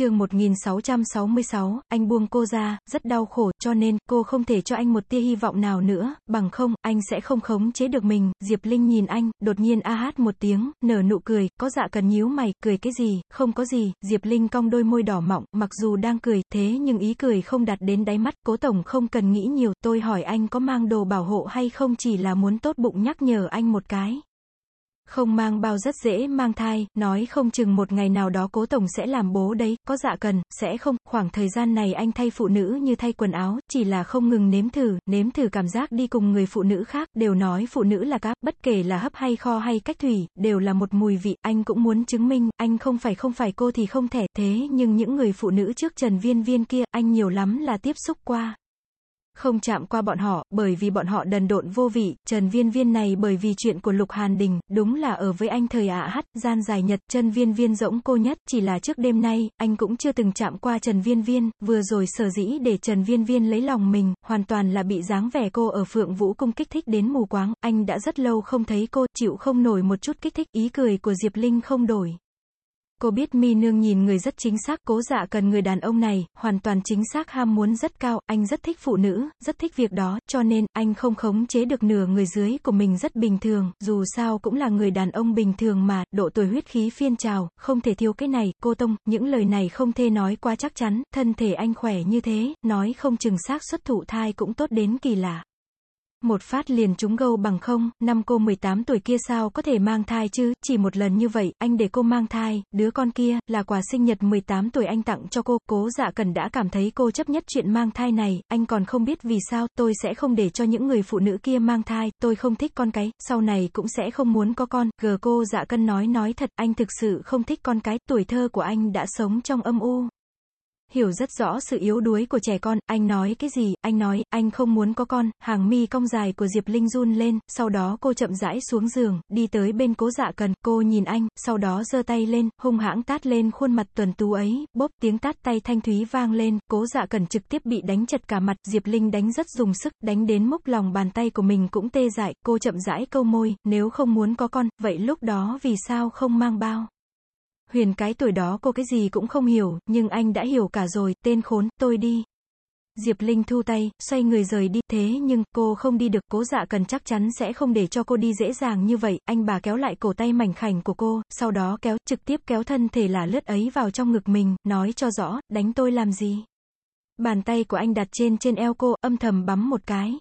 chương 1666, anh buông cô ra, rất đau khổ, cho nên, cô không thể cho anh một tia hy vọng nào nữa, bằng không, anh sẽ không khống chế được mình, Diệp Linh nhìn anh, đột nhiên a hát một tiếng, nở nụ cười, có dạ cần nhíu mày, cười cái gì, không có gì, Diệp Linh cong đôi môi đỏ mọng, mặc dù đang cười, thế nhưng ý cười không đặt đến đáy mắt, cố tổng không cần nghĩ nhiều, tôi hỏi anh có mang đồ bảo hộ hay không chỉ là muốn tốt bụng nhắc nhở anh một cái. Không mang bao rất dễ mang thai, nói không chừng một ngày nào đó cố tổng sẽ làm bố đấy, có dạ cần, sẽ không, khoảng thời gian này anh thay phụ nữ như thay quần áo, chỉ là không ngừng nếm thử, nếm thử cảm giác đi cùng người phụ nữ khác, đều nói phụ nữ là cá, bất kể là hấp hay kho hay cách thủy, đều là một mùi vị, anh cũng muốn chứng minh, anh không phải không phải cô thì không thể, thế nhưng những người phụ nữ trước Trần Viên Viên kia, anh nhiều lắm là tiếp xúc qua không chạm qua bọn họ, bởi vì bọn họ đần độn vô vị, Trần Viên Viên này bởi vì chuyện của Lục Hàn Đình, đúng là ở với anh thời ạ hắt, gian dài nhật, Trần Viên Viên rỗng cô nhất, chỉ là trước đêm nay, anh cũng chưa từng chạm qua Trần Viên Viên, vừa rồi sở dĩ để Trần Viên Viên lấy lòng mình, hoàn toàn là bị dáng vẻ cô ở Phượng Vũ Cung kích thích đến mù quáng, anh đã rất lâu không thấy cô, chịu không nổi một chút kích thích, ý cười của Diệp Linh không đổi. Cô biết mi nương nhìn người rất chính xác, cố dạ cần người đàn ông này, hoàn toàn chính xác ham muốn rất cao, anh rất thích phụ nữ, rất thích việc đó, cho nên, anh không khống chế được nửa người dưới của mình rất bình thường, dù sao cũng là người đàn ông bình thường mà, độ tuổi huyết khí phiên trào, không thể thiếu cái này, cô Tông, những lời này không thể nói quá chắc chắn, thân thể anh khỏe như thế, nói không chừng xác xuất thụ thai cũng tốt đến kỳ lạ. Một phát liền trúng gâu bằng không, năm cô 18 tuổi kia sao có thể mang thai chứ, chỉ một lần như vậy, anh để cô mang thai, đứa con kia, là quà sinh nhật 18 tuổi anh tặng cho cô, cố dạ cần đã cảm thấy cô chấp nhất chuyện mang thai này, anh còn không biết vì sao, tôi sẽ không để cho những người phụ nữ kia mang thai, tôi không thích con cái, sau này cũng sẽ không muốn có con, gờ cô dạ cân nói nói thật, anh thực sự không thích con cái, tuổi thơ của anh đã sống trong âm u hiểu rất rõ sự yếu đuối của trẻ con, anh nói cái gì, anh nói, anh không muốn có con, hàng mi cong dài của Diệp Linh run lên, sau đó cô chậm rãi xuống giường, đi tới bên cố dạ cần, cô nhìn anh, sau đó giơ tay lên, hung hãng tát lên khuôn mặt tuần tú ấy, bốp tiếng tát tay thanh thúy vang lên, cố dạ cần trực tiếp bị đánh chật cả mặt, Diệp Linh đánh rất dùng sức, đánh đến mốc lòng bàn tay của mình cũng tê dại, cô chậm rãi câu môi, nếu không muốn có con, vậy lúc đó vì sao không mang bao? Huyền cái tuổi đó cô cái gì cũng không hiểu, nhưng anh đã hiểu cả rồi, tên khốn, tôi đi. Diệp Linh thu tay, xoay người rời đi, thế nhưng, cô không đi được, cố dạ cần chắc chắn sẽ không để cho cô đi dễ dàng như vậy, anh bà kéo lại cổ tay mảnh khảnh của cô, sau đó kéo, trực tiếp kéo thân thể là lướt ấy vào trong ngực mình, nói cho rõ, đánh tôi làm gì. Bàn tay của anh đặt trên trên eo cô, âm thầm bấm một cái.